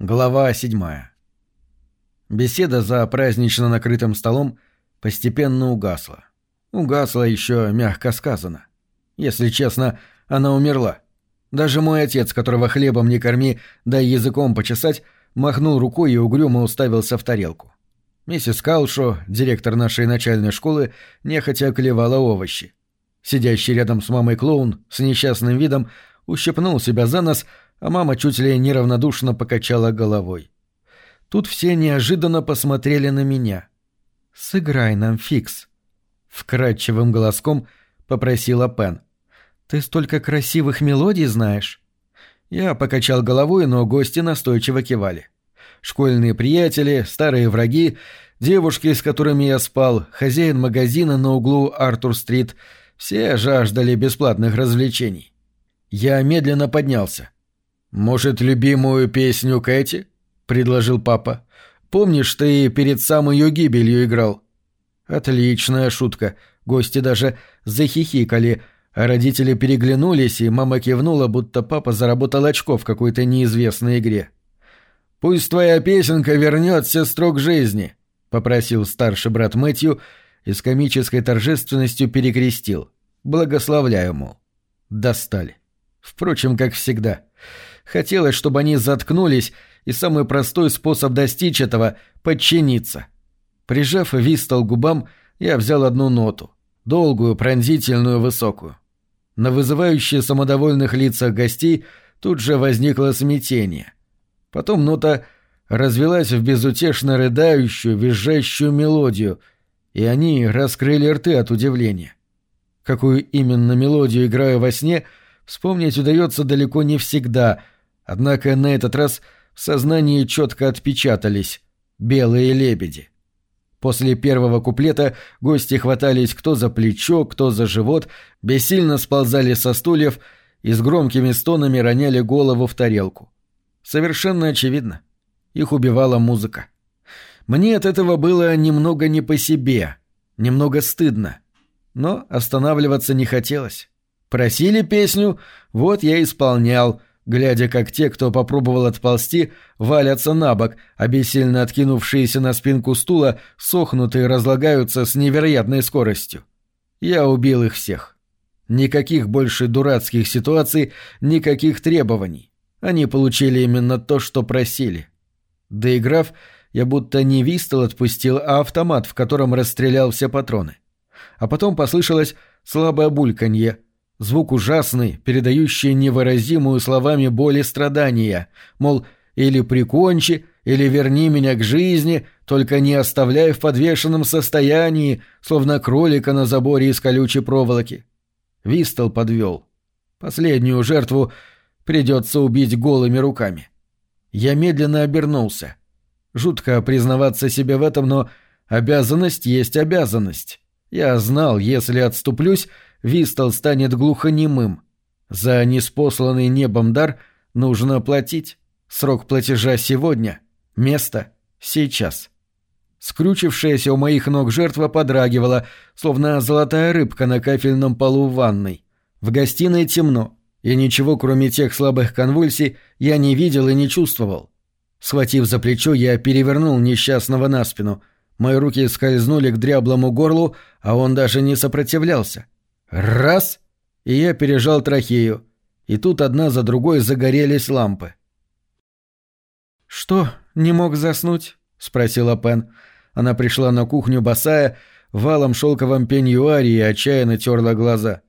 Глава седьмая. Беседа за празднично накрытым столом постепенно угасла. Угасла еще мягко сказано. Если честно, она умерла. Даже мой отец, которого хлебом не корми, дай языком почесать, махнул рукой и угрюмо уставился в тарелку. Миссис Калшо, директор нашей начальной школы, нехотя клевала овощи. Сидящий рядом с мамой клоун с несчастным видом ущипнул себя за нос, а мама чуть ли неравнодушно покачала головой. Тут все неожиданно посмотрели на меня. «Сыграй нам, Фикс», — вкрадчивым голоском попросила Пен. «Ты столько красивых мелодий знаешь». Я покачал головой, но гости настойчиво кивали. Школьные приятели, старые враги, девушки, с которыми я спал, хозяин магазина на углу Артур-стрит — все жаждали бесплатных развлечений. Я медленно поднялся. «Может, любимую песню Кэти?» — предложил папа. «Помнишь, ты перед самой ее гибелью играл?» Отличная шутка. Гости даже захихикали, а родители переглянулись, и мама кивнула, будто папа заработал очко в какой-то неизвестной игре. «Пусть твоя песенка вернет сестру к жизни», — попросил старший брат Мэтью и с комической торжественностью перекрестил. «Благословляю, мол». Достали. Впрочем, как всегда. Хотелось, чтобы они заткнулись, и самый простой способ достичь этого — подчиниться. Прижав вистол губам, я взял одну ноту. Долгую, пронзительную, высокую. На вызывающие самодовольных лицах гостей тут же возникло смятение. Потом нота развелась в безутешно рыдающую, визжащую мелодию, и они раскрыли рты от удивления. Какую именно мелодию играю во сне — вспомнить удается далеко не всегда, однако на этот раз в сознании четко отпечатались «белые лебеди». После первого куплета гости хватались кто за плечо, кто за живот, бессильно сползали со стульев и с громкими стонами роняли голову в тарелку. Совершенно очевидно. Их убивала музыка. Мне от этого было немного не по себе, немного стыдно. Но останавливаться не хотелось. Просили песню, вот я исполнял, глядя, как те, кто попробовал отползти, валятся на бок, а бессильно откинувшиеся на спинку стула сохнут и разлагаются с невероятной скоростью. Я убил их всех. Никаких больше дурацких ситуаций, никаких требований. Они получили именно то, что просили. Доиграв, я будто не вистол отпустил, а автомат, в котором расстрелял все патроны. А потом послышалось слабое бульканье — Звук ужасный, передающий невыразимую словами боль и страдания, мол, или прикончи, или верни меня к жизни, только не оставляй в подвешенном состоянии, словно кролика на заборе из колючей проволоки. Вистол подвел. Последнюю жертву придется убить голыми руками. Я медленно обернулся. Жутко признаваться себе в этом, но обязанность есть обязанность. Я знал, если отступлюсь, Вистол станет глухонемым. За неспосланный небом дар нужно платить. Срок платежа сегодня, место сейчас. Скрючившаяся у моих ног жертва подрагивала, словно золотая рыбка на кафельном полу ванной. В гостиной темно, и ничего, кроме тех слабых конвульсий, я не видел и не чувствовал. Схватив за плечо, я перевернул несчастного на спину. Мои руки скользнули к дряблому горлу, а он даже не сопротивлялся. Раз! И я пережал трахею. И тут одна за другой загорелись лампы. «Что, не мог заснуть?» — спросила Пен. Она пришла на кухню босая, валом шелковом пеньюаре и отчаянно терла глаза.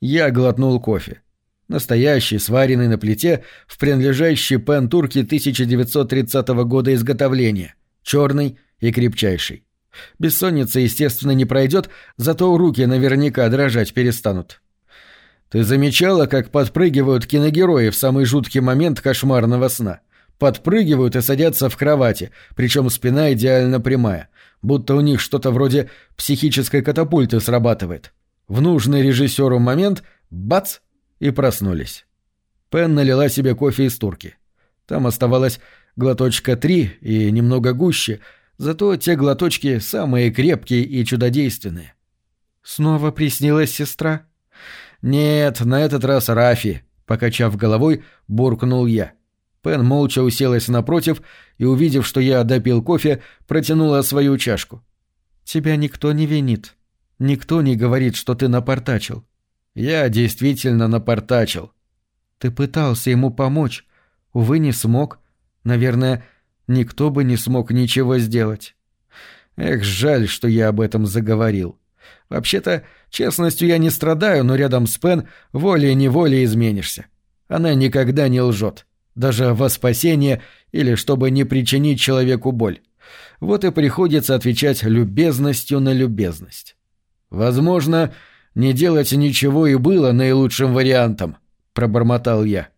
Я глотнул кофе. Настоящий, сваренный на плите, в принадлежащей Пен турке 1930 года изготовления. Черный и крепчайший. Бессонница, естественно, не пройдет, зато руки наверняка дрожать перестанут. Ты замечала, как подпрыгивают киногерои в самый жуткий момент кошмарного сна? Подпрыгивают и садятся в кровати, причем спина идеально прямая, будто у них что-то вроде психической катапульты срабатывает. В нужный режиссеру момент — бац! — и проснулись. Пен налила себе кофе из турки. Там оставалось глоточка три и немного гуще — Зато те глоточки самые крепкие и чудодейственные. Снова приснилась сестра? Нет, на этот раз Рафи, покачав головой, буркнул я. Пен молча уселась напротив и, увидев, что я допил кофе, протянула свою чашку. «Тебя никто не винит. Никто не говорит, что ты напортачил». «Я действительно напортачил». «Ты пытался ему помочь. Увы, не смог. Наверное, никто бы не смог ничего сделать». Эх, жаль, что я об этом заговорил. Вообще-то, честностью я не страдаю, но рядом с Пен волей-неволей изменишься. Она никогда не лжет, даже во спасение или чтобы не причинить человеку боль. Вот и приходится отвечать любезностью на любезность. Возможно, не делать ничего и было наилучшим вариантом, пробормотал я.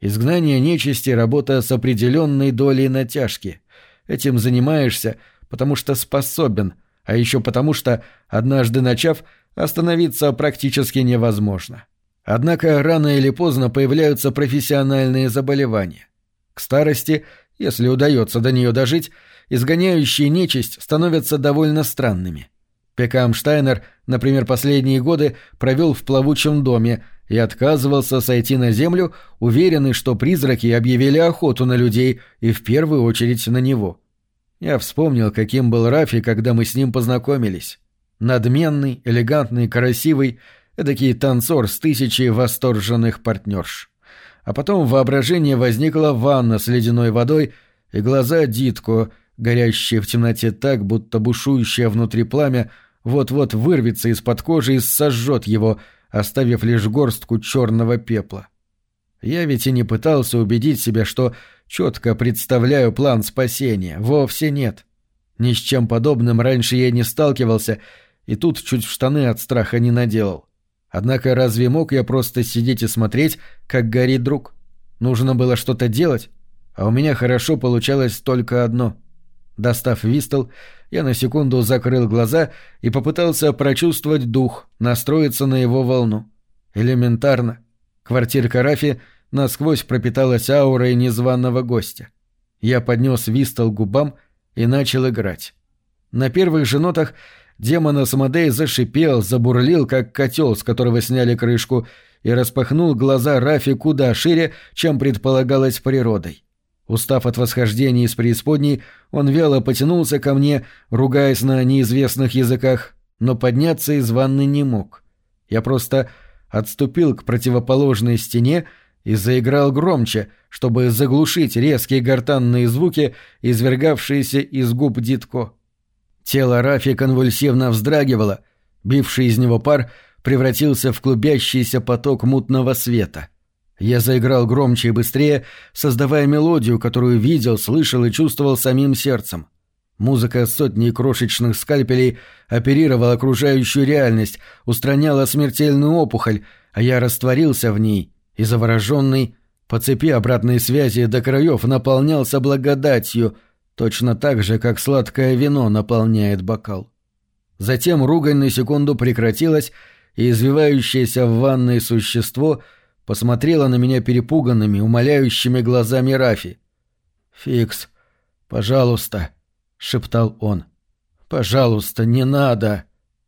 Изгнание нечисти — работа с определенной долей натяжки. Этим занимаешься, потому что способен, а еще потому что, однажды начав, остановиться практически невозможно. Однако рано или поздно появляются профессиональные заболевания. К старости, если удается до нее дожить, изгоняющие нечисть становятся довольно странными. Пекам Штайнер, например, последние годы провел в плавучем доме и отказывался сойти на землю, уверенный, что призраки объявили охоту на людей и в первую очередь на него. Я вспомнил, каким был Рафи, когда мы с ним познакомились. Надменный, элегантный, красивый, эдакий танцор с тысячей восторженных партнерш. А потом в воображении возникла ванна с ледяной водой и глаза Дитко, горящие в темноте так, будто бушующее внутри пламя вот-вот вырвется из-под кожи и сожжет его, оставив лишь горстку черного пепла. Я ведь и не пытался убедить себя, что четко представляю план спасения. Вовсе нет. Ни с чем подобным раньше я не сталкивался, и тут чуть в штаны от страха не наделал. Однако разве мог я просто сидеть и смотреть, как горит друг? Нужно было что-то делать, а у меня хорошо получалось только одно. Достав вистол, я на секунду закрыл глаза и попытался прочувствовать дух, настроиться на его волну. Элементарно. Квартирка Рафи насквозь пропиталась аурой незваного гостя. Я поднес вистол губам и начал играть. На первых же нотах демон Асмодей зашипел, забурлил, как котел, с которого сняли крышку, и распахнул глаза Рафи куда шире, чем предполагалось природой. Устав от восхождения из преисподней, он вяло потянулся ко мне, ругаясь на неизвестных языках, но подняться из ванны не мог. Я просто отступил к противоположной стене и заиграл громче, чтобы заглушить резкие гортанные звуки, извергавшиеся из губ Дитко. Тело Рафи конвульсивно вздрагивало, бивший из него пар превратился в клубящийся поток мутного света. Я заиграл громче и быстрее, создавая мелодию, которую видел, слышал и чувствовал самим сердцем. Музыка сотни крошечных скальпелей оперировала окружающую реальность, устраняла смертельную опухоль, а я растворился в ней и, завороженный, по цепи обратной связи до краев наполнялся благодатью, точно так же, как сладкое вино наполняет бокал. Затем ругань на секунду прекратилась, и извивающееся в ванной существо посмотрело на меня перепуганными, умоляющими глазами Рафи. «Фикс, пожалуйста», — шептал он. «Пожалуйста, не надо!»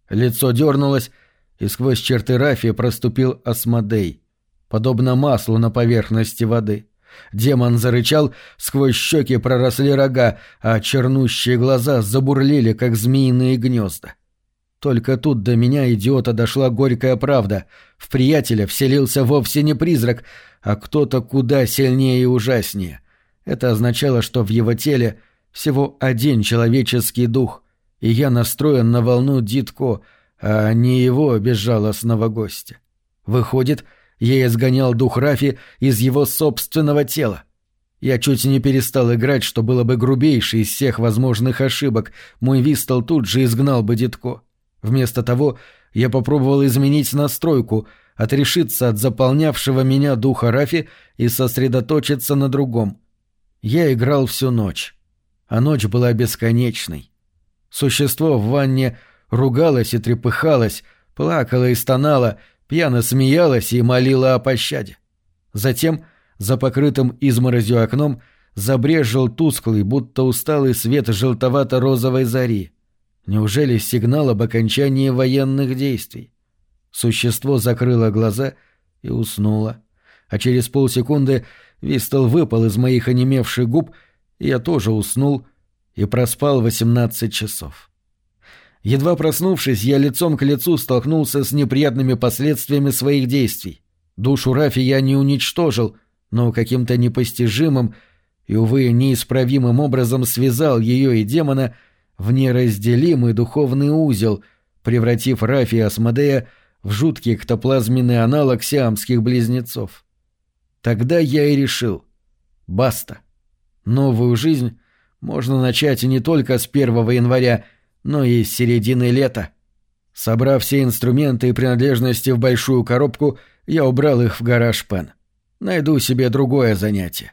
Лицо дернулось, и сквозь черты Рафи проступил Асмодей, подобно маслу на поверхности воды. Демон зарычал, сквозь щеки проросли рога, а чернущие глаза забурлили, как змеиные гнезда. Только тут до меня, идиота, дошла горькая правда. В приятеля вселился вовсе не призрак, а кто-то куда сильнее и ужаснее. Это означало, что в его теле — всего один человеческий дух, и я настроен на волну Дитко, а не его безжалостного гостя. Выходит, я изгонял дух Рафи из его собственного тела. Я чуть не перестал играть, что было бы грубейшей из всех возможных ошибок. Мой Вистол тут же изгнал бы Дитко. Вместо того я попробовал изменить настройку, отрешиться от заполнявшего меня духа Рафи и сосредоточиться на другом. Я играл всю ночь а ночь была бесконечной. Существо в ванне ругалось и трепыхалось, плакало и стонало, пьяно смеялось и молило о пощаде. Затем, за покрытым изморозью окном, забрежил тусклый, будто усталый свет желтовато-розовой зари. Неужели сигнал об окончании военных действий? Существо закрыло глаза и уснуло, а через полсекунды Вистл выпал из моих онемевших губ, и я тоже уснул и проспал 18 часов. Едва проснувшись, я лицом к лицу столкнулся с неприятными последствиями своих действий. Душу Рафи я не уничтожил, но каким-то непостижимым и, увы, неисправимым образом связал ее и демона в неразделимый духовный узел, превратив Рафи и Асмодея в жуткий эктоплазменный аналог сиамских близнецов. Тогда я и решил. Баста. Новую жизнь можно начать не только с 1 января, но и с середины лета. Собрав все инструменты и принадлежности в большую коробку, я убрал их в гараж Пен. Найду себе другое занятие.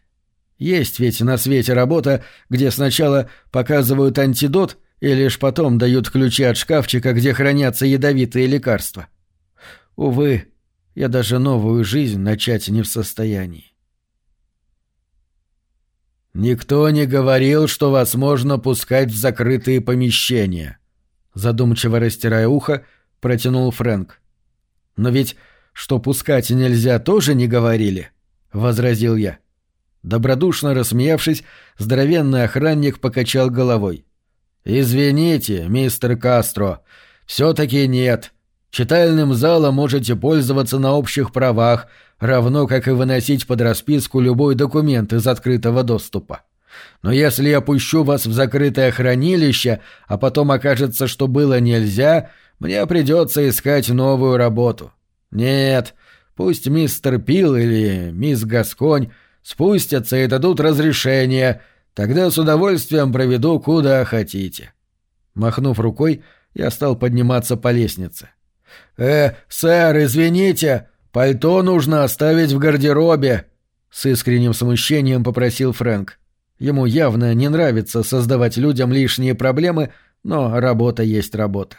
Есть ведь на свете работа, где сначала показывают антидот и лишь потом дают ключи от шкафчика, где хранятся ядовитые лекарства. Увы, я даже новую жизнь начать не в состоянии. «Никто не говорил, что вас можно пускать в закрытые помещения», — задумчиво растирая ухо, протянул Фрэнк. «Но ведь что пускать нельзя, тоже не говорили», — возразил я. Добродушно рассмеявшись, здоровенный охранник покачал головой. «Извините, мистер Кастро, все-таки нет. Читальным залом можете пользоваться на общих правах, равно как и выносить под расписку любой документ из открытого доступа. Но если я пущу вас в закрытое хранилище, а потом окажется, что было нельзя, мне придется искать новую работу. Нет, пусть мистер Пил или мисс Гасконь спустятся и дадут разрешение, тогда с удовольствием проведу куда хотите». Махнув рукой, я стал подниматься по лестнице. «Э, сэр, извините, Пальто нужно оставить в гардеробе», — с искренним смущением попросил Фрэнк. Ему явно не нравится создавать людям лишние проблемы, но работа есть работа.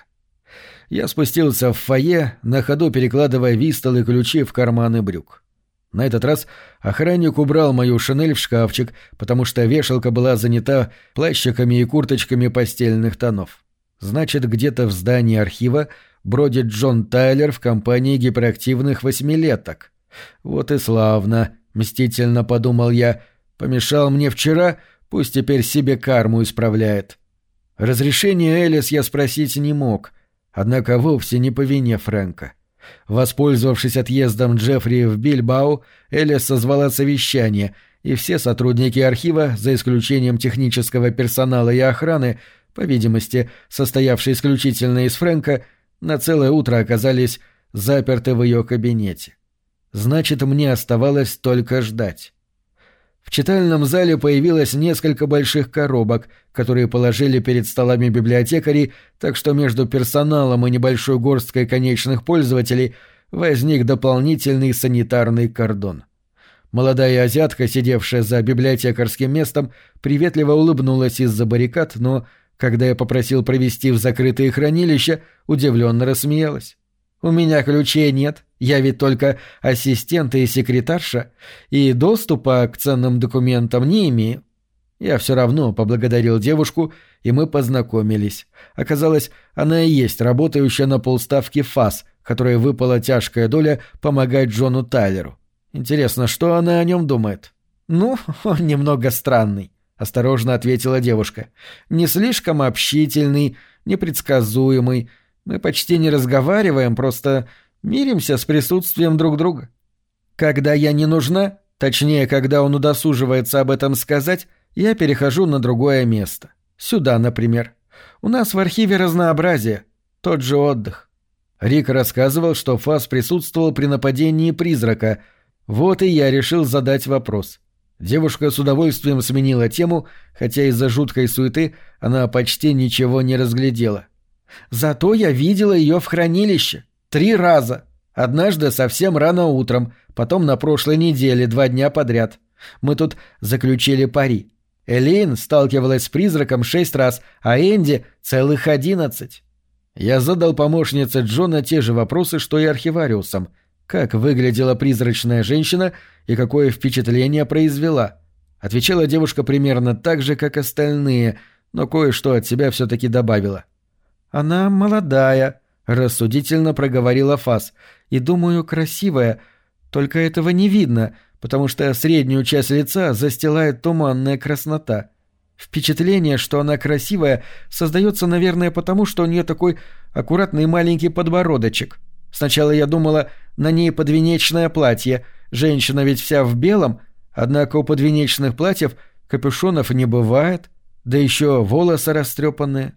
Я спустился в фойе, на ходу перекладывая вистол и ключи в карманы брюк. На этот раз охранник убрал мою шинель в шкафчик, потому что вешалка была занята плащиками и курточками постельных тонов. Значит, где-то в здании архива бродит Джон Тайлер в компании гиперактивных восьмилеток. Вот и славно, мстительно подумал я. Помешал мне вчера, пусть теперь себе карму исправляет. Разрешение Элис я спросить не мог, однако вовсе не по вине Фрэнка. Воспользовавшись отъездом Джеффри в Бильбау, Элис созвала совещание, и все сотрудники архива, за исключением технического персонала и охраны, по видимости, состоявшей исключительно из Фрэнка, на целое утро оказались заперты в ее кабинете. Значит, мне оставалось только ждать. В читальном зале появилось несколько больших коробок, которые положили перед столами библиотекарей, так что между персоналом и небольшой горсткой конечных пользователей возник дополнительный санитарный кордон. Молодая азиатка, сидевшая за библиотекарским местом, приветливо улыбнулась из-за баррикад, но когда я попросил провести в закрытые хранилища, удивленно рассмеялась. «У меня ключей нет, я ведь только ассистент и секретарша, и доступа к ценным документам не имею». Я все равно поблагодарил девушку, и мы познакомились. Оказалось, она и есть работающая на полставки ФАС, которой выпала тяжкая доля помогать Джону Тайлеру. Интересно, что она о нем думает? Ну, он немного странный осторожно ответила девушка. Не слишком общительный, непредсказуемый. Мы почти не разговариваем, просто миримся с присутствием друг друга. Когда я не нужна, точнее, когда он удосуживается об этом сказать, я перехожу на другое место. Сюда, например. У нас в архиве разнообразие, тот же отдых. Рик рассказывал, что Фас присутствовал при нападении призрака. Вот и я решил задать вопрос. Девушка с удовольствием сменила тему, хотя из-за жуткой суеты она почти ничего не разглядела. «Зато я видела ее в хранилище. Три раза. Однажды совсем рано утром, потом на прошлой неделе, два дня подряд. Мы тут заключили пари. Элейн сталкивалась с призраком шесть раз, а Энди — целых одиннадцать». Я задал помощнице Джона те же вопросы, что и архивариусам — как выглядела призрачная женщина и какое впечатление произвела. Отвечала девушка примерно так же, как остальные, но кое-что от себя все-таки добавила. «Она молодая», — рассудительно проговорила Фас, — «и, думаю, красивая. Только этого не видно, потому что среднюю часть лица застилает туманная краснота. Впечатление, что она красивая, создается, наверное, потому, что у нее такой аккуратный маленький подбородочек. Сначала я думала, на ней подвенечное платье, женщина ведь вся в белом, однако у подвенечных платьев капюшонов не бывает, да еще волосы растрепанные.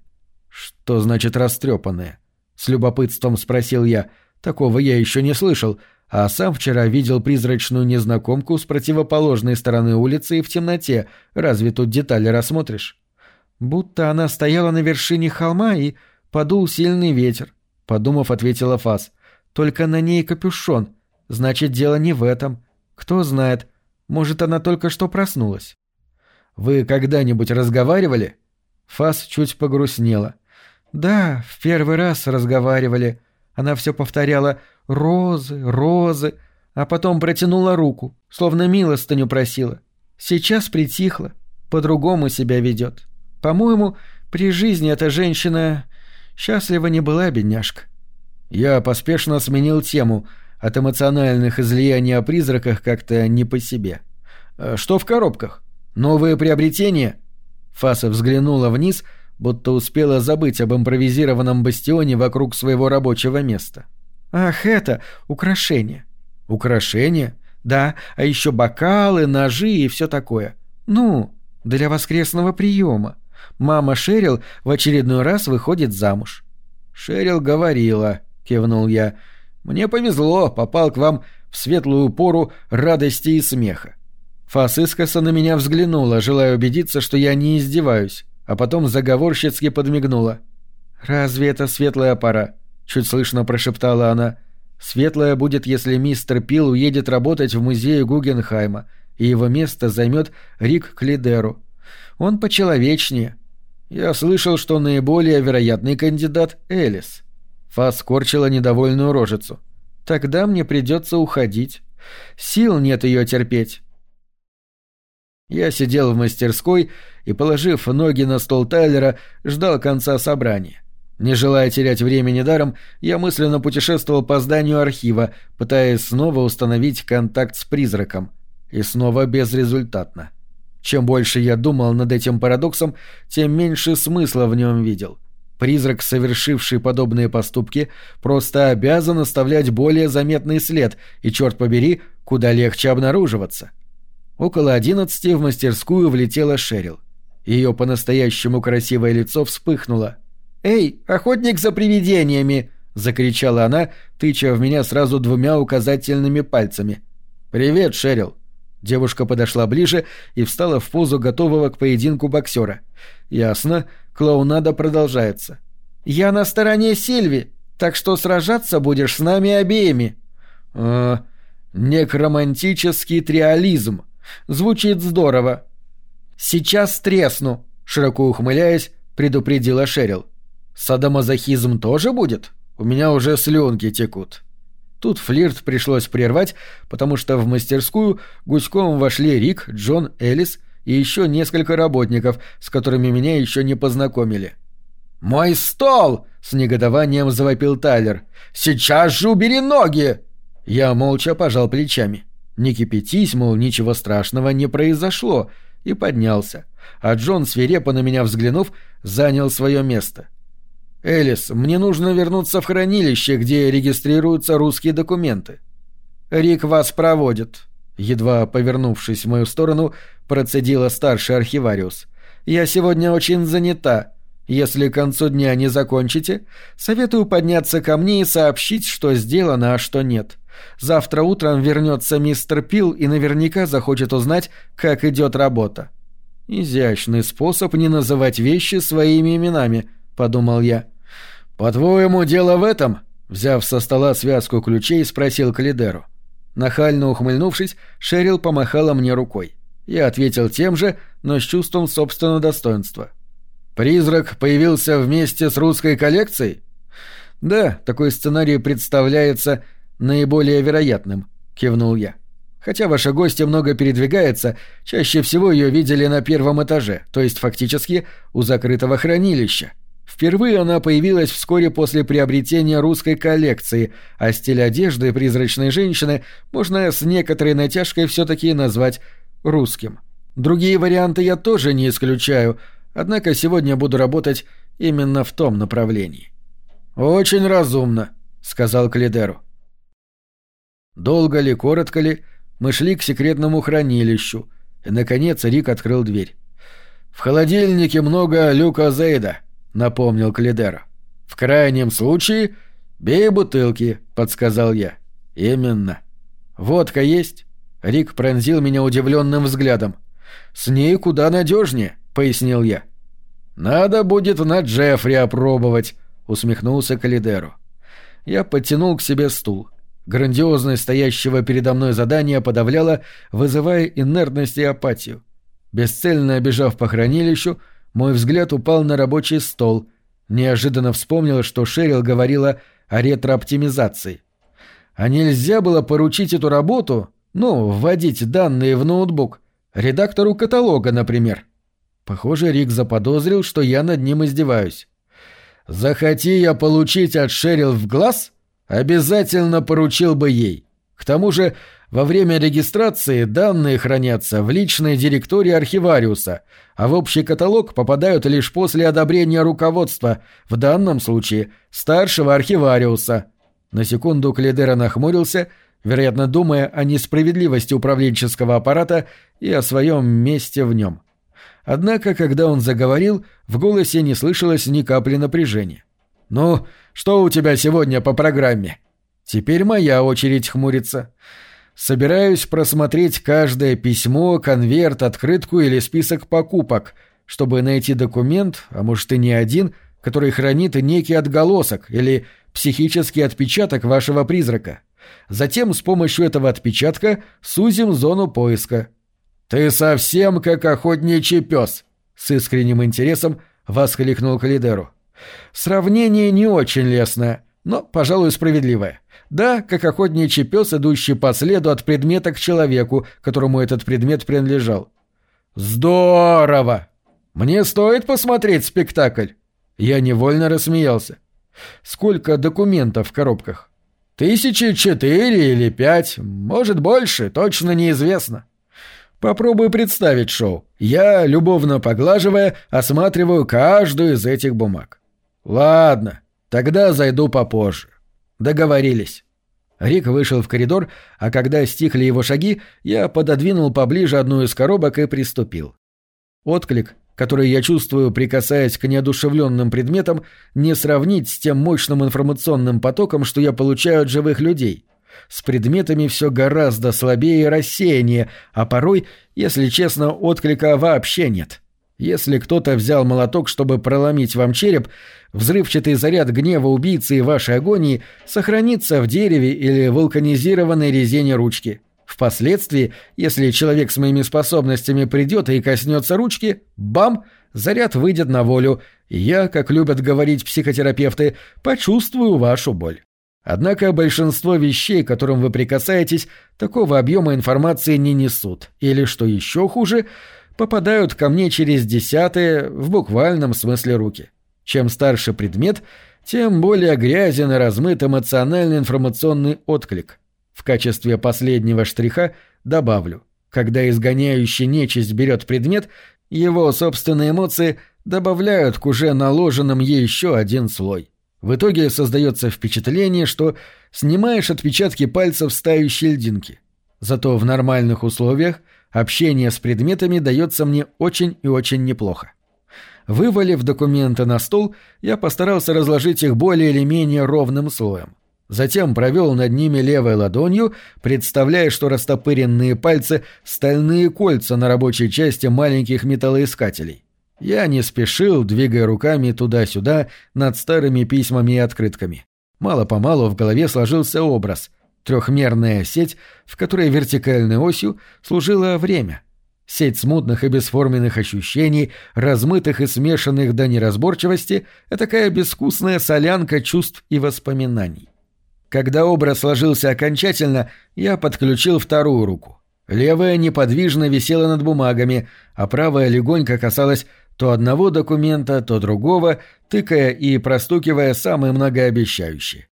Что значит растрепанные? С любопытством спросил я. Такого я еще не слышал, а сам вчера видел призрачную незнакомку с противоположной стороны улицы и в темноте. Разве тут детали рассмотришь? Будто она стояла на вершине холма и подул сильный ветер. Подумав, ответила Фас. Только на ней капюшон. Значит, дело не в этом. Кто знает, может, она только что проснулась. Вы когда-нибудь разговаривали? Фас чуть погрустнела. Да, в первый раз разговаривали. Она все повторяла «розы, розы», а потом протянула руку, словно милостыню просила. Сейчас притихла, по-другому себя ведет. По-моему, при жизни эта женщина счастлива не была, бедняжка. Я поспешно сменил тему. От эмоциональных излияний о призраках как-то не по себе. «Э, «Что в коробках? Новые приобретения?» Фаса взглянула вниз, будто успела забыть об импровизированном бастионе вокруг своего рабочего места. «Ах, это украшения». «Украшения? Да, а еще бокалы, ножи и все такое. Ну, для воскресного приема. Мама Шерил в очередной раз выходит замуж». «Шерил говорила», — кивнул я. «Мне повезло, попал к вам в светлую пору радости и смеха». Фас искоса на меня взглянула, желая убедиться, что я не издеваюсь, а потом заговорщицки подмигнула. «Разве это светлая пора?» — чуть слышно прошептала она. «Светлая будет, если мистер Пил уедет работать в музее Гугенхайма, и его место займет Рик Клидеру. Он почеловечнее. Я слышал, что наиболее вероятный кандидат — Элис. Фас скорчила недовольную рожицу. «Тогда мне придется уходить. Сил нет ее терпеть». Я сидел в мастерской и, положив ноги на стол Тайлера, ждал конца собрания. Не желая терять времени даром, я мысленно путешествовал по зданию архива, пытаясь снова установить контакт с призраком. И снова безрезультатно. Чем больше я думал над этим парадоксом, тем меньше смысла в нем видел. Призрак, совершивший подобные поступки, просто обязан оставлять более заметный след, и, черт побери, куда легче обнаруживаться. Около одиннадцати в мастерскую влетела Шерил. Ее по-настоящему красивое лицо вспыхнуло. «Эй, охотник за привидениями!» — закричала она, тыча в меня сразу двумя указательными пальцами. «Привет, Шерил!» Девушка подошла ближе и встала в позу готового к поединку боксера. «Ясно. Клоунада продолжается. «Я на стороне Сильви, так что сражаться будешь с нами обеими». «Э, некромантический триализм. Звучит здорово». «Сейчас тресну», — широко ухмыляясь, предупредила Шерил. «Садомазохизм тоже будет? У меня уже слюнки текут». Тут флирт пришлось прервать, потому что в мастерскую гуськом вошли Рик, Джон, Элис и еще несколько работников, с которыми меня еще не познакомили. «Мой стол!» — с негодованием завопил Тайлер. «Сейчас же убери ноги!» Я молча пожал плечами. Не кипятись, мол, ничего страшного не произошло, и поднялся. А Джон, свирепо на меня взглянув, занял свое место. «Элис, мне нужно вернуться в хранилище, где регистрируются русские документы». «Рик вас проводит», Едва повернувшись в мою сторону, процедила старший архивариус. «Я сегодня очень занята. Если к концу дня не закончите, советую подняться ко мне и сообщить, что сделано, а что нет. Завтра утром вернется мистер Пил и наверняка захочет узнать, как идет работа». «Изящный способ не называть вещи своими именами», — подумал я. «По-твоему, дело в этом?» — взяв со стола связку ключей, спросил Калидеру. Нахально ухмыльнувшись, Шерил помахала мне рукой. Я ответил тем же, но с чувством собственного достоинства. «Призрак появился вместе с русской коллекцией?» «Да, такой сценарий представляется наиболее вероятным», — кивнул я. «Хотя ваша гостья много передвигается, чаще всего ее видели на первом этаже, то есть фактически у закрытого хранилища». Впервые она появилась вскоре после приобретения русской коллекции, а стиль одежды призрачной женщины можно с некоторой натяжкой все-таки назвать русским. Другие варианты я тоже не исключаю, однако сегодня буду работать именно в том направлении. «Очень разумно», — сказал Клидеру. Долго ли, коротко ли, мы шли к секретному хранилищу, и, наконец, Рик открыл дверь. «В холодильнике много люка Зейда», — напомнил Клидера. «В крайнем случае бей бутылки», — подсказал я. «Именно». «Водка есть?» Рик пронзил меня удивленным взглядом. «С ней куда надежнее», — пояснил я. «Надо будет на Джеффри опробовать», — усмехнулся Калидеру. Я подтянул к себе стул. Грандиозность стоящего передо мной задания подавляла, вызывая инертность и апатию. Бесцельно обежав по хранилищу, мой взгляд упал на рабочий стол. Неожиданно вспомнил, что Шерил говорила о ретрооптимизации. А нельзя было поручить эту работу, ну, вводить данные в ноутбук, редактору каталога, например. Похоже, Рик заподозрил, что я над ним издеваюсь. «Захоти я получить от Шерил в глаз, обязательно поручил бы ей. К тому же во время регистрации данные хранятся в личной директории архивариуса, а в общий каталог попадают лишь после одобрения руководства, в данном случае старшего архивариуса. На секунду Кледера нахмурился, вероятно, думая о несправедливости управленческого аппарата и о своем месте в нем. Однако, когда он заговорил, в голосе не слышалось ни капли напряжения. «Ну, что у тебя сегодня по программе?» «Теперь моя очередь хмуриться». Собираюсь просмотреть каждое письмо, конверт, открытку или список покупок, чтобы найти документ, а может и не один, который хранит некий отголосок или психический отпечаток вашего призрака. Затем с помощью этого отпечатка сузим зону поиска. «Ты совсем как охотничий пес!» — с искренним интересом воскликнул Калидеру. «Сравнение не очень лестное, но, пожалуй, справедливое. Да, как охотничий пес, идущий по следу от предмета к человеку, которому этот предмет принадлежал. Здорово! Мне стоит посмотреть спектакль. Я невольно рассмеялся. Сколько документов в коробках? Тысячи четыре или пять, может больше, точно неизвестно. Попробуй представить шоу. Я, любовно поглаживая, осматриваю каждую из этих бумаг. Ладно, тогда зайду попозже. Договорились. Рик вышел в коридор, а когда стихли его шаги, я пододвинул поближе одну из коробок и приступил. Отклик, который я чувствую, прикасаясь к неодушевленным предметам, не сравнить с тем мощным информационным потоком, что я получаю от живых людей. С предметами все гораздо слабее и рассеяннее, а порой, если честно, отклика вообще нет. Если кто-то взял молоток, чтобы проломить вам череп, взрывчатый заряд гнева убийцы и вашей агонии сохранится в дереве или вулканизированной резине ручки. Впоследствии, если человек с моими способностями придет и коснется ручки, бам, заряд выйдет на волю, и я, как любят говорить психотерапевты, почувствую вашу боль. Однако большинство вещей, к которым вы прикасаетесь, такого объема информации не несут, или, что еще хуже, попадают ко мне через десятые, в буквальном смысле руки. Чем старше предмет, тем более грязен и размыт эмоциональный информационный отклик. В качестве последнего штриха добавлю, когда изгоняющий нечисть берет предмет, его собственные эмоции добавляют к уже наложенным ей еще один слой. В итоге создается впечатление, что снимаешь отпечатки пальцев с тающей льдинки. Зато в нормальных условиях общение с предметами дается мне очень и очень неплохо. Вывалив документы на стол, я постарался разложить их более или менее ровным слоем. Затем провел над ними левой ладонью, представляя, что растопыренные пальцы — стальные кольца на рабочей части маленьких металлоискателей. Я не спешил, двигая руками туда-сюда над старыми письмами и открытками. Мало-помалу в голове сложился образ — трехмерная сеть, в которой вертикальной осью служило время — Сеть смутных и бесформенных ощущений, размытых и смешанных до неразборчивости — это такая безвкусная солянка чувств и воспоминаний. Когда образ сложился окончательно, я подключил вторую руку. Левая неподвижно висела над бумагами, а правая легонько касалась то одного документа, то другого, тыкая и простукивая самые многообещающие.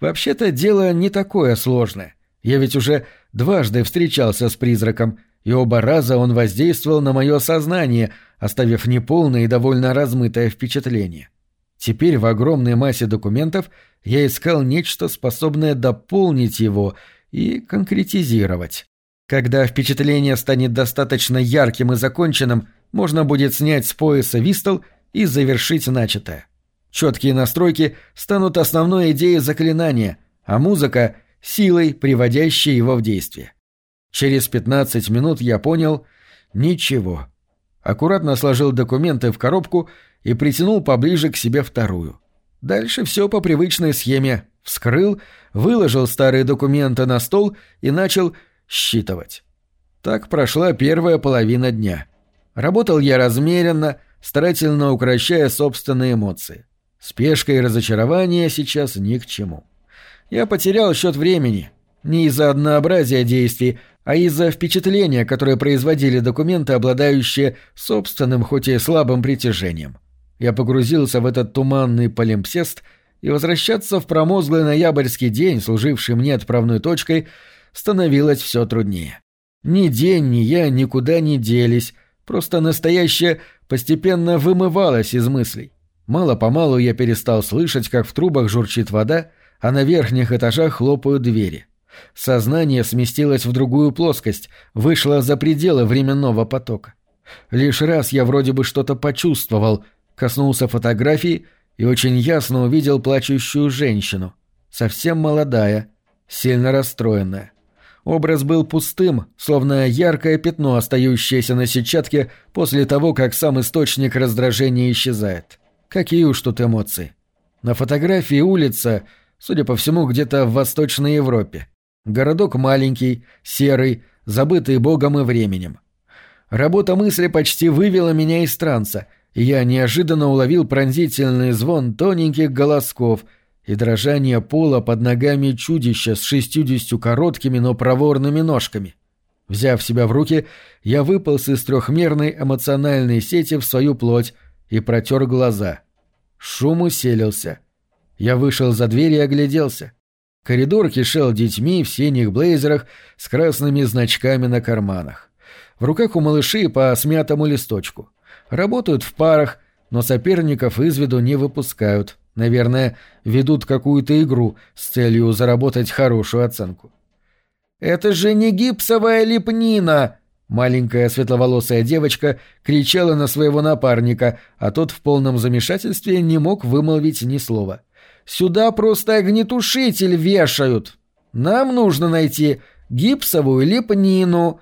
Вообще-то дело не такое сложное. Я ведь уже дважды встречался с призраком, и оба раза он воздействовал на мое сознание, оставив неполное и довольно размытое впечатление. Теперь в огромной массе документов я искал нечто, способное дополнить его и конкретизировать. Когда впечатление станет достаточно ярким и законченным, можно будет снять с пояса вистол и завершить начатое. Четкие настройки станут основной идеей заклинания, а музыка — силой, приводящей его в действие. Через 15 минут я понял — ничего. Аккуратно сложил документы в коробку и притянул поближе к себе вторую. Дальше все по привычной схеме. Вскрыл, выложил старые документы на стол и начал считывать. Так прошла первая половина дня. Работал я размеренно, старательно укращая собственные эмоции. Спешка и разочарование сейчас ни к чему. Я потерял счет времени. Не из-за однообразия действий, а из-за впечатления, которое производили документы, обладающие собственным, хоть и слабым притяжением. Я погрузился в этот туманный полимпсест, и возвращаться в промозглый ноябрьский день, служивший мне отправной точкой, становилось все труднее. Ни день, ни я никуда не делись, просто настоящее постепенно вымывалось из мыслей. Мало-помалу я перестал слышать, как в трубах журчит вода, а на верхних этажах хлопают двери. Сознание сместилось в другую плоскость, вышло за пределы временного потока. Лишь раз я вроде бы что-то почувствовал, коснулся фотографии и очень ясно увидел плачущую женщину, совсем молодая, сильно расстроенная. Образ был пустым, словно яркое пятно, остающееся на сетчатке после того, как сам источник раздражения исчезает. Какие уж тут эмоции. На фотографии улица, судя по всему, где-то в Восточной Европе. Городок маленький, серый, забытый богом и временем. Работа мысли почти вывела меня из транса, и я неожиданно уловил пронзительный звон тоненьких голосков — и дрожание пола под ногами чудища с шестьюдесятью короткими, но проворными ножками. Взяв себя в руки, я выполз из трехмерной эмоциональной сети в свою плоть и протер глаза. Шум усилился. Я вышел за дверь и огляделся. Коридор кишел детьми в синих блейзерах с красными значками на карманах. В руках у малышей по смятому листочку. Работают в парах, но соперников из виду не выпускают. Наверное, ведут какую-то игру с целью заработать хорошую оценку. «Это же не гипсовая лепнина!» Маленькая светловолосая девочка кричала на своего напарника, а тот в полном замешательстве не мог вымолвить ни слова. «Сюда просто огнетушитель вешают! Нам нужно найти гипсовую лепнину!»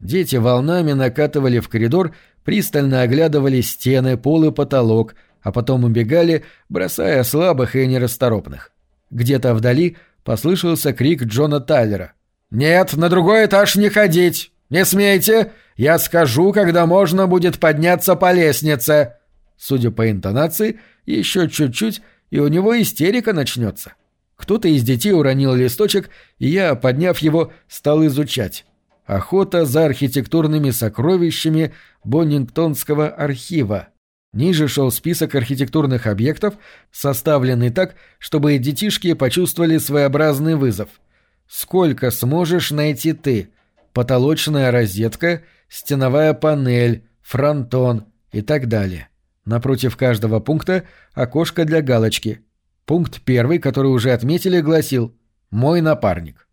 Дети волнами накатывали в коридор, пристально оглядывали стены, пол и потолок, а потом убегали, бросая слабых и нерасторопных. Где-то вдали послышался крик Джона Тайлера. «Нет, на другой этаж не ходить! Не смейте! Я скажу, когда можно будет подняться по лестнице!» Судя по интонации, еще чуть-чуть, и у него истерика начнется. Кто-то из детей уронил листочек, и я, подняв его, стал изучать. Охота за архитектурными сокровищами Боннингтонского архива. Ниже шел список архитектурных объектов, составленный так, чтобы детишки почувствовали своеобразный вызов. Сколько сможешь найти ты? Потолочная розетка, стеновая панель, фронтон и так далее. Напротив каждого пункта окошко для галочки. Пункт первый, который уже отметили, гласил «Мой напарник».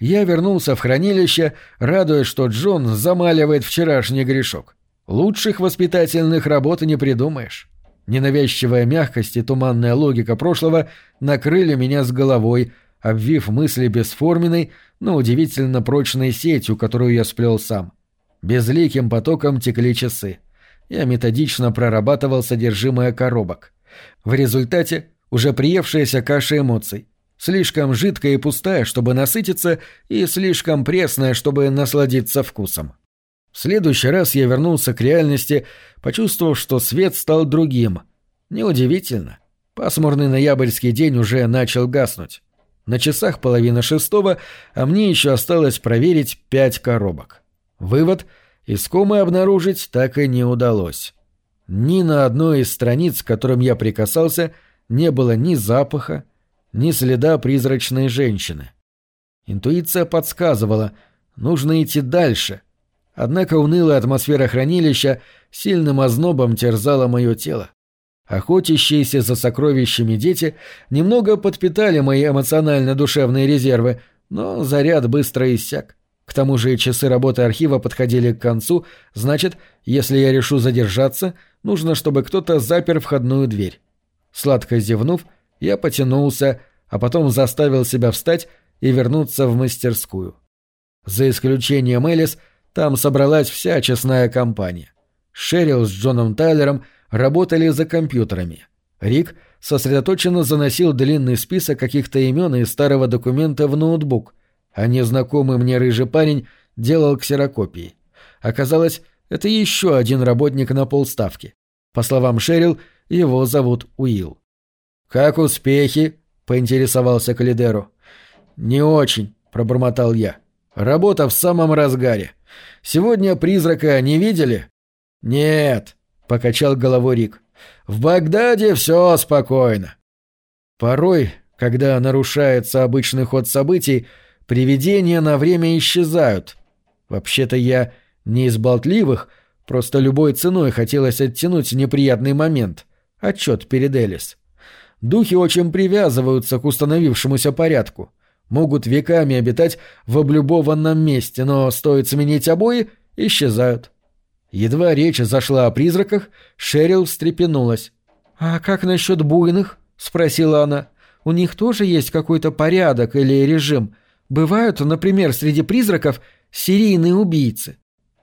Я вернулся в хранилище, радуясь, что Джон замаливает вчерашний грешок. Лучших воспитательных работ не придумаешь. Ненавязчивая мягкость и туманная логика прошлого накрыли меня с головой, обвив мысли бесформенной, но удивительно прочной сетью, которую я сплел сам. Безликим потоком текли часы. Я методично прорабатывал содержимое коробок. В результате уже приевшаяся каша эмоций. Слишком жидкая и пустая, чтобы насытиться, и слишком пресная, чтобы насладиться вкусом. В следующий раз я вернулся к реальности, почувствовав, что свет стал другим. Неудивительно. Пасмурный ноябрьский день уже начал гаснуть. На часах половина шестого, а мне еще осталось проверить пять коробок. Вывод — искомое обнаружить так и не удалось. Ни на одной из страниц, к которым я прикасался, не было ни запаха, ни следа призрачной женщины. Интуиция подсказывала, нужно идти дальше. Однако унылая атмосфера хранилища сильным ознобом терзала мое тело. Охотящиеся за сокровищами дети немного подпитали мои эмоционально-душевные резервы, но заряд быстро иссяк. К тому же часы работы архива подходили к концу, значит, если я решу задержаться, нужно, чтобы кто-то запер входную дверь. Сладко зевнув, я потянулся, а потом заставил себя встать и вернуться в мастерскую. За исключением Элис, там собралась вся честная компания. Шерил с Джоном Тайлером работали за компьютерами. Рик сосредоточенно заносил длинный список каких-то имен из старого документа в ноутбук, а незнакомый мне рыжий парень делал ксерокопии. Оказалось, это еще один работник на полставки. По словам Шерил, его зовут Уилл. «Как успехи?» — поинтересовался Калидеру. «Не очень», — пробормотал я. «Работа в самом разгаре. Сегодня призрака не видели?» «Нет», — покачал головой Рик. «В Багдаде все спокойно». Порой, когда нарушается обычный ход событий, привидения на время исчезают. Вообще-то я не из болтливых, просто любой ценой хотелось оттянуть неприятный момент. Отчет перед Элис. Духи очень привязываются к установившемуся порядку могут веками обитать в облюбованном месте, но стоит сменить обои — исчезают. Едва речь зашла о призраках, Шерил встрепенулась. «А как насчет буйных?» — спросила она. «У них тоже есть какой-то порядок или режим? Бывают, например, среди призраков серийные убийцы».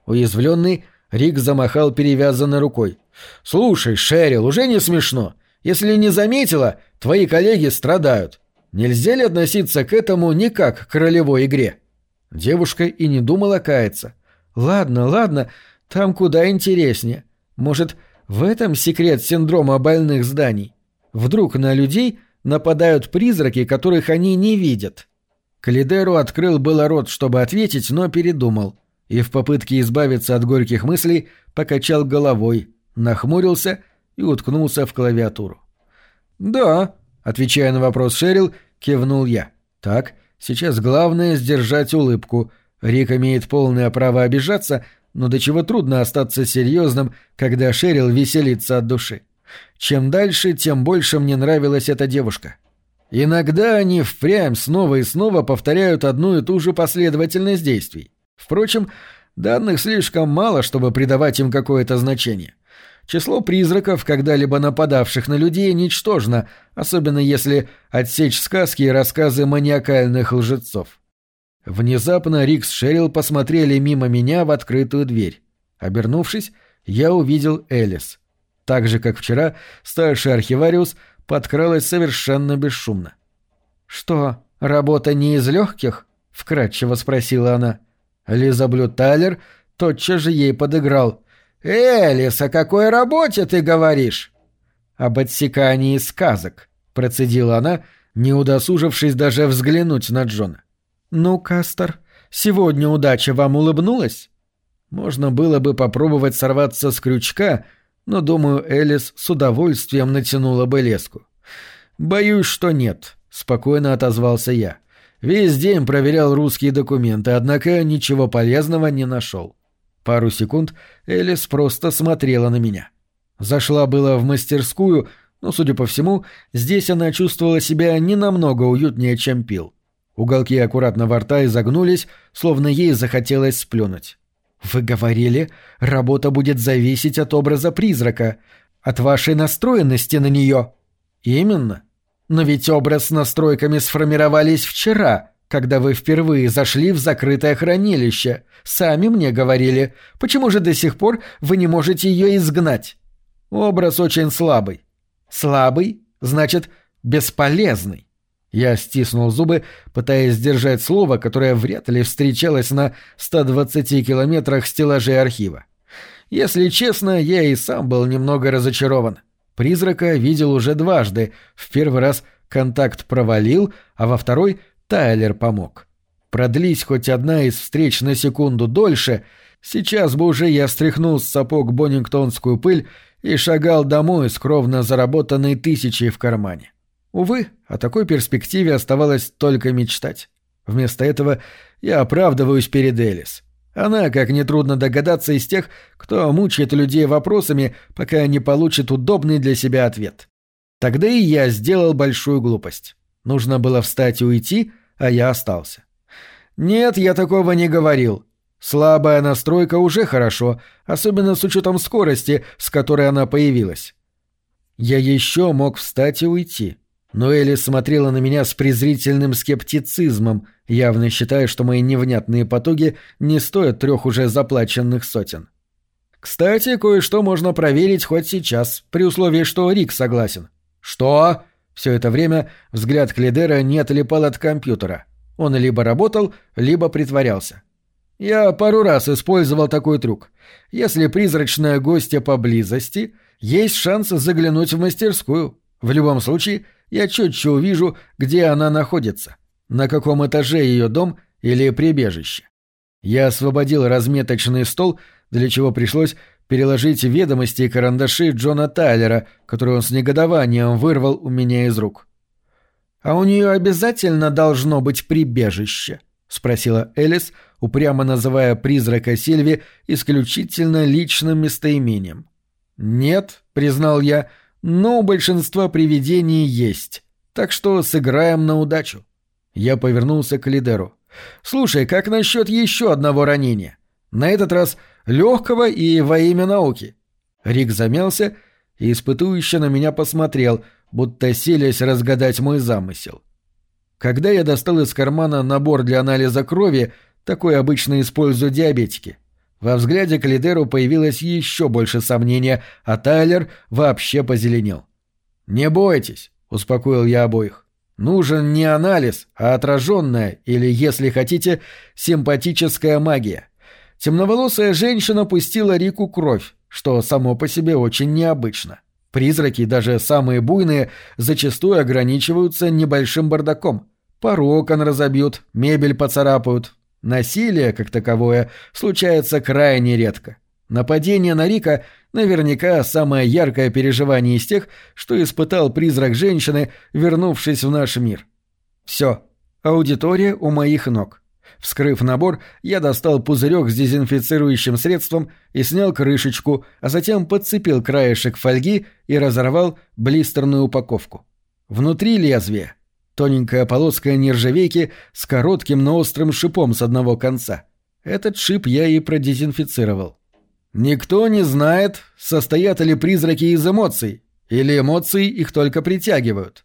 Уязвленный, Рик замахал перевязанной рукой. «Слушай, Шерил, уже не смешно. Если не заметила, твои коллеги страдают. Нельзя ли относиться к этому не как к ролевой игре? Девушка и не думала каяться. Ладно, ладно, там куда интереснее. Может, в этом секрет синдрома больных зданий? Вдруг на людей нападают призраки, которых они не видят? Калидеру открыл было рот, чтобы ответить, но передумал. И в попытке избавиться от горьких мыслей покачал головой, нахмурился и уткнулся в клавиатуру. «Да», Отвечая на вопрос Шерил, кивнул я. «Так, сейчас главное сдержать улыбку. Рик имеет полное право обижаться, но до чего трудно остаться серьезным, когда Шерил веселится от души. Чем дальше, тем больше мне нравилась эта девушка. Иногда они впрямь снова и снова повторяют одну и ту же последовательность действий. Впрочем, данных слишком мало, чтобы придавать им какое-то значение. Число призраков, когда-либо нападавших на людей, ничтожно, особенно если отсечь сказки и рассказы маниакальных лжецов. Внезапно Рик с Шерил посмотрели мимо меня в открытую дверь. Обернувшись, я увидел Элис. Так же, как вчера, старший архивариус подкралась совершенно бесшумно. «Что, работа не из легких?» — вкратчиво спросила она. Лиза Блю Тайлер тотчас же ей подыграл — «Элис, о какой работе ты говоришь?» «Об отсекании сказок», — процедила она, не удосужившись даже взглянуть на Джона. «Ну, Кастер, сегодня удача вам улыбнулась?» Можно было бы попробовать сорваться с крючка, но, думаю, Элис с удовольствием натянула бы леску. «Боюсь, что нет», — спокойно отозвался я. Весь день проверял русские документы, однако ничего полезного не нашел. Пару секунд Элис просто смотрела на меня. Зашла была в мастерскую, но, судя по всему, здесь она чувствовала себя не намного уютнее, чем пил. Уголки аккуратно во рта изогнулись, словно ей захотелось сплюнуть. «Вы говорили, работа будет зависеть от образа призрака, от вашей настроенности на нее». «Именно. Но ведь образ с настройками сформировались вчера, когда вы впервые зашли в закрытое хранилище. Сами мне говорили, почему же до сих пор вы не можете ее изгнать? Образ очень слабый. Слабый, значит, бесполезный. Я стиснул зубы, пытаясь сдержать слово, которое вряд ли встречалось на 120 километрах стеллажей архива. Если честно, я и сам был немного разочарован. Призрака видел уже дважды. В первый раз контакт провалил, а во второй Тайлер помог. Продлись хоть одна из встреч на секунду дольше, сейчас бы уже я стряхнул с сапог бонингтонскую пыль и шагал домой с кровно заработанной тысячей в кармане. Увы, о такой перспективе оставалось только мечтать. Вместо этого я оправдываюсь перед Элис. Она, как нетрудно догадаться, из тех, кто мучает людей вопросами, пока не получит удобный для себя ответ. Тогда и я сделал большую глупость. Нужно было встать и уйти, а я остался. Нет, я такого не говорил. Слабая настройка уже хорошо, особенно с учетом скорости, с которой она появилась. Я еще мог встать и уйти. Но Элли смотрела на меня с презрительным скептицизмом, явно считая, что мои невнятные потуги не стоят трех уже заплаченных сотен. Кстати, кое-что можно проверить хоть сейчас, при условии, что Рик согласен. «Что?» Все это время взгляд Клидера не отлипал от компьютера. Он либо работал, либо притворялся. Я пару раз использовал такой трюк. Если призрачная гостья поблизости, есть шанс заглянуть в мастерскую. В любом случае, я четче увижу, где она находится, на каком этаже ее дом или прибежище. Я освободил разметочный стол, для чего пришлось переложить ведомости и карандаши Джона Тайлера, которые он с негодованием вырвал у меня из рук. «А у нее обязательно должно быть прибежище?» — спросила Элис, упрямо называя призрака Сильви исключительно личным местоимением. «Нет», — признал я, — «но у большинства привидений есть, так что сыграем на удачу». Я повернулся к Лидеру. «Слушай, как насчет еще одного ранения? На этот раз легкого и во имя науки». Рик замялся и испытующе на меня посмотрел, будто селясь разгадать мой замысел. Когда я достал из кармана набор для анализа крови, такой обычно используют диабетики, во взгляде Калидеру появилось еще больше сомнения, а Тайлер вообще позеленел. «Не бойтесь», — успокоил я обоих. «Нужен не анализ, а отраженная, или, если хотите, симпатическая магия. Темноволосая женщина пустила Рику кровь, что само по себе очень необычно. Призраки, даже самые буйные, зачастую ограничиваются небольшим бардаком. Порог он разобьют, мебель поцарапают. Насилие, как таковое, случается крайне редко. Нападение на Рика наверняка самое яркое переживание из тех, что испытал призрак женщины, вернувшись в наш мир. Все. Аудитория у моих ног. Вскрыв набор, я достал пузырек с дезинфицирующим средством и снял крышечку, а затем подцепил краешек фольги и разорвал блистерную упаковку. Внутри лезвия тоненькая полоска нержавейки с коротким, но острым шипом с одного конца. Этот шип я и продезинфицировал. Никто не знает, состоят ли призраки из эмоций, или эмоции их только притягивают.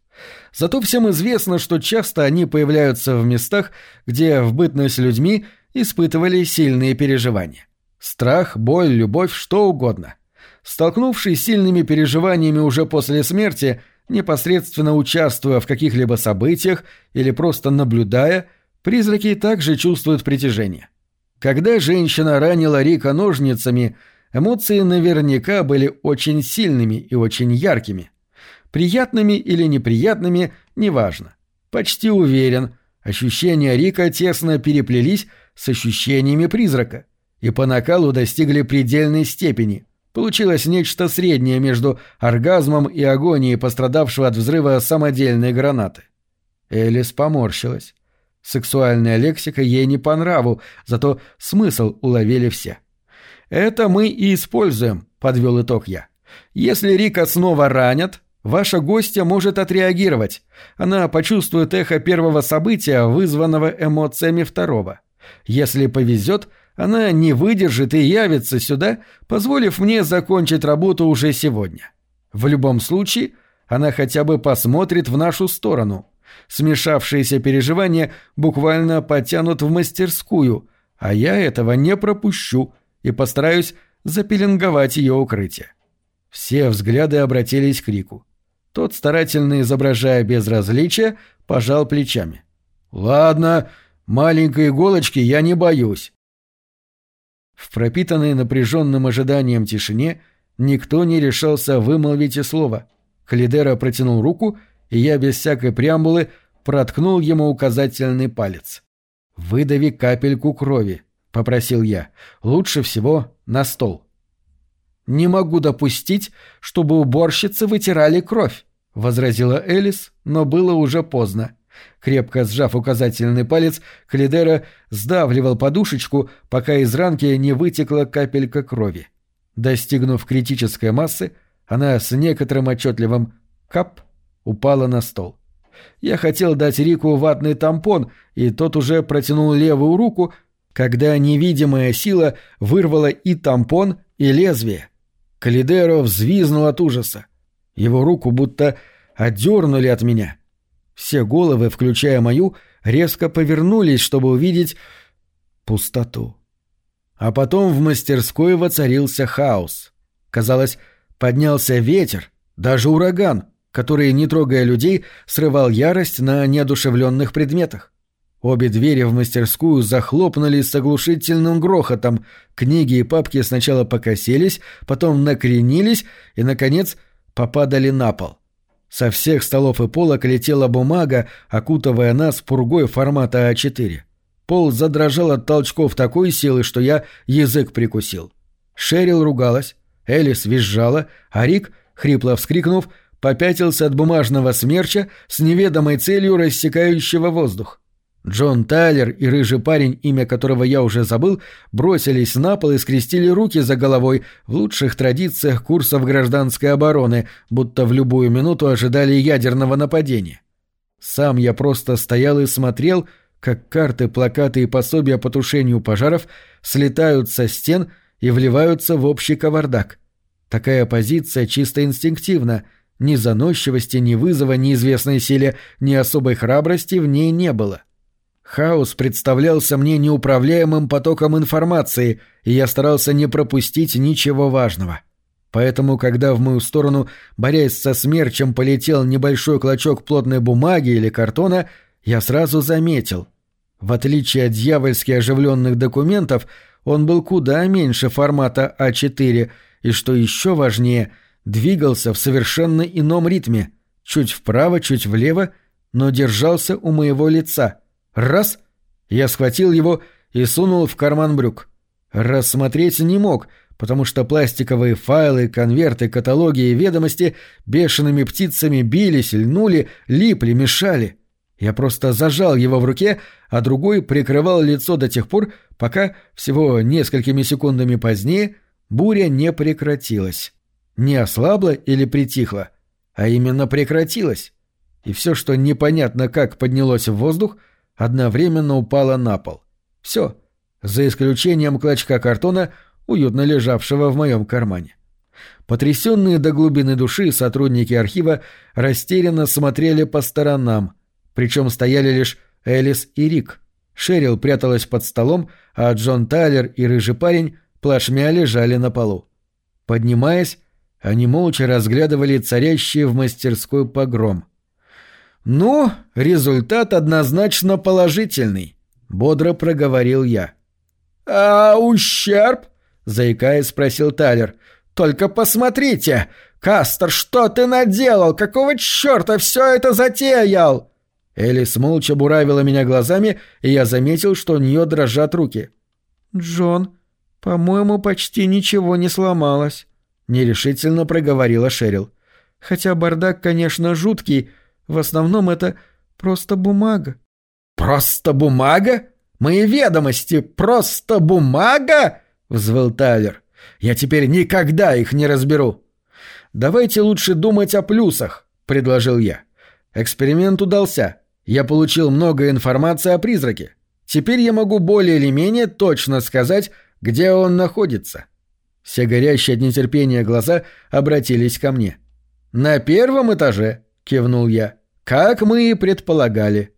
Зато всем известно, что часто они появляются в местах, где в бытность людьми испытывали сильные переживания. Страх, боль, любовь, что угодно. Столкнувшись с сильными переживаниями уже после смерти, непосредственно участвуя в каких-либо событиях или просто наблюдая, призраки также чувствуют притяжение. Когда женщина ранила Рика ножницами, эмоции наверняка были очень сильными и очень яркими. Приятными или неприятными – неважно. Почти уверен, ощущения Рика тесно переплелись с ощущениями призрака и по накалу достигли предельной степени. Получилось нечто среднее между оргазмом и агонией пострадавшего от взрыва самодельной гранаты. Элис поморщилась. Сексуальная лексика ей не по нраву, зато смысл уловили все. «Это мы и используем», — подвел итог я. «Если Рика снова ранят, Ваша гостья может отреагировать. Она почувствует эхо первого события, вызванного эмоциями второго. Если повезет, она не выдержит и явится сюда, позволив мне закончить работу уже сегодня. В любом случае, она хотя бы посмотрит в нашу сторону. Смешавшиеся переживания буквально потянут в мастерскую, а я этого не пропущу и постараюсь запеленговать ее укрытие. Все взгляды обратились к Рику. Тот, старательно изображая безразличие, пожал плечами. «Ладно, маленькой иголочки я не боюсь». В пропитанной напряженным ожиданием тишине никто не решался вымолвить и слова. Калидера протянул руку, и я без всякой преамбулы проткнул ему указательный палец. «Выдави капельку крови», — попросил я. «Лучше всего на стол». «Не могу допустить, чтобы уборщицы вытирали кровь», — возразила Элис, но было уже поздно. Крепко сжав указательный палец, Клидера сдавливал подушечку, пока из ранки не вытекла капелька крови. Достигнув критической массы, она с некоторым отчетливым «кап» упала на стол. Я хотел дать Рику ватный тампон, и тот уже протянул левую руку, когда невидимая сила вырвала и тампон, и лезвие. Калидеро взвизнул от ужаса. Его руку будто отдернули от меня. Все головы, включая мою, резко повернулись, чтобы увидеть пустоту. А потом в мастерской воцарился хаос. Казалось, поднялся ветер, даже ураган, который, не трогая людей, срывал ярость на неодушевленных предметах. Обе двери в мастерскую захлопнулись с оглушительным грохотом. Книги и папки сначала покосились, потом накренились и, наконец, попадали на пол. Со всех столов и полок летела бумага, окутывая нас пургой формата А4. Пол задрожал от толчков такой силы, что я язык прикусил. Шерил ругалась, Элис визжала, а Рик, хрипло вскрикнув, попятился от бумажного смерча с неведомой целью рассекающего воздух. Джон Тайлер и рыжий парень, имя которого я уже забыл, бросились на пол и скрестили руки за головой в лучших традициях курсов гражданской обороны, будто в любую минуту ожидали ядерного нападения. Сам я просто стоял и смотрел, как карты, плакаты и пособия по тушению пожаров слетают со стен и вливаются в общий кавардак. Такая позиция чисто инстинктивна, ни заносчивости, ни вызова неизвестной силе, ни особой храбрости в ней не было. Хаос представлялся мне неуправляемым потоком информации, и я старался не пропустить ничего важного. Поэтому, когда в мою сторону, борясь со смерчем, полетел небольшой клочок плотной бумаги или картона, я сразу заметил — в отличие от дьявольски оживленных документов, он был куда меньше формата А4 и, что еще важнее, двигался в совершенно ином ритме, чуть вправо, чуть влево, но держался у моего лица. Раз — я схватил его и сунул в карман брюк. Рассмотреть не мог, потому что пластиковые файлы, конверты, каталоги и ведомости бешеными птицами бились, льнули, липли, мешали — я просто зажал его в руке, а другой прикрывал лицо до тех пор, пока, всего несколькими секундами позднее, буря не прекратилась. Не ослабла или притихла, а именно прекратилась. И все, что непонятно как поднялось в воздух, одновременно упало на пол. Все, за исключением клочка картона, уютно лежавшего в моем кармане. Потрясенные до глубины души сотрудники архива растерянно смотрели по сторонам — причем стояли лишь Элис и Рик. Шерил пряталась под столом, а Джон Тайлер и рыжий парень плашмя лежали на полу. Поднимаясь, они молча разглядывали царящий в мастерской погром. «Ну, результат однозначно положительный», — бодро проговорил я. «А ущерб?» — заикаясь, спросил Тайлер. «Только посмотрите! Кастер, что ты наделал? Какого черта все это затеял?» Элис молча буравила меня глазами, и я заметил, что у нее дрожат руки. «Джон, по-моему, почти ничего не сломалось», — нерешительно проговорила Шерил. «Хотя бардак, конечно, жуткий, в основном это просто бумага». «Просто бумага? Мои ведомости просто бумага?» — взвыл Тайлер. «Я теперь никогда их не разберу». «Давайте лучше думать о плюсах», — предложил я. Эксперимент удался. Я получил много информации о призраке. Теперь я могу более или менее точно сказать, где он находится. Все горящие от нетерпения глаза обратились ко мне. «На первом этаже», — кивнул я, — «как мы и предполагали».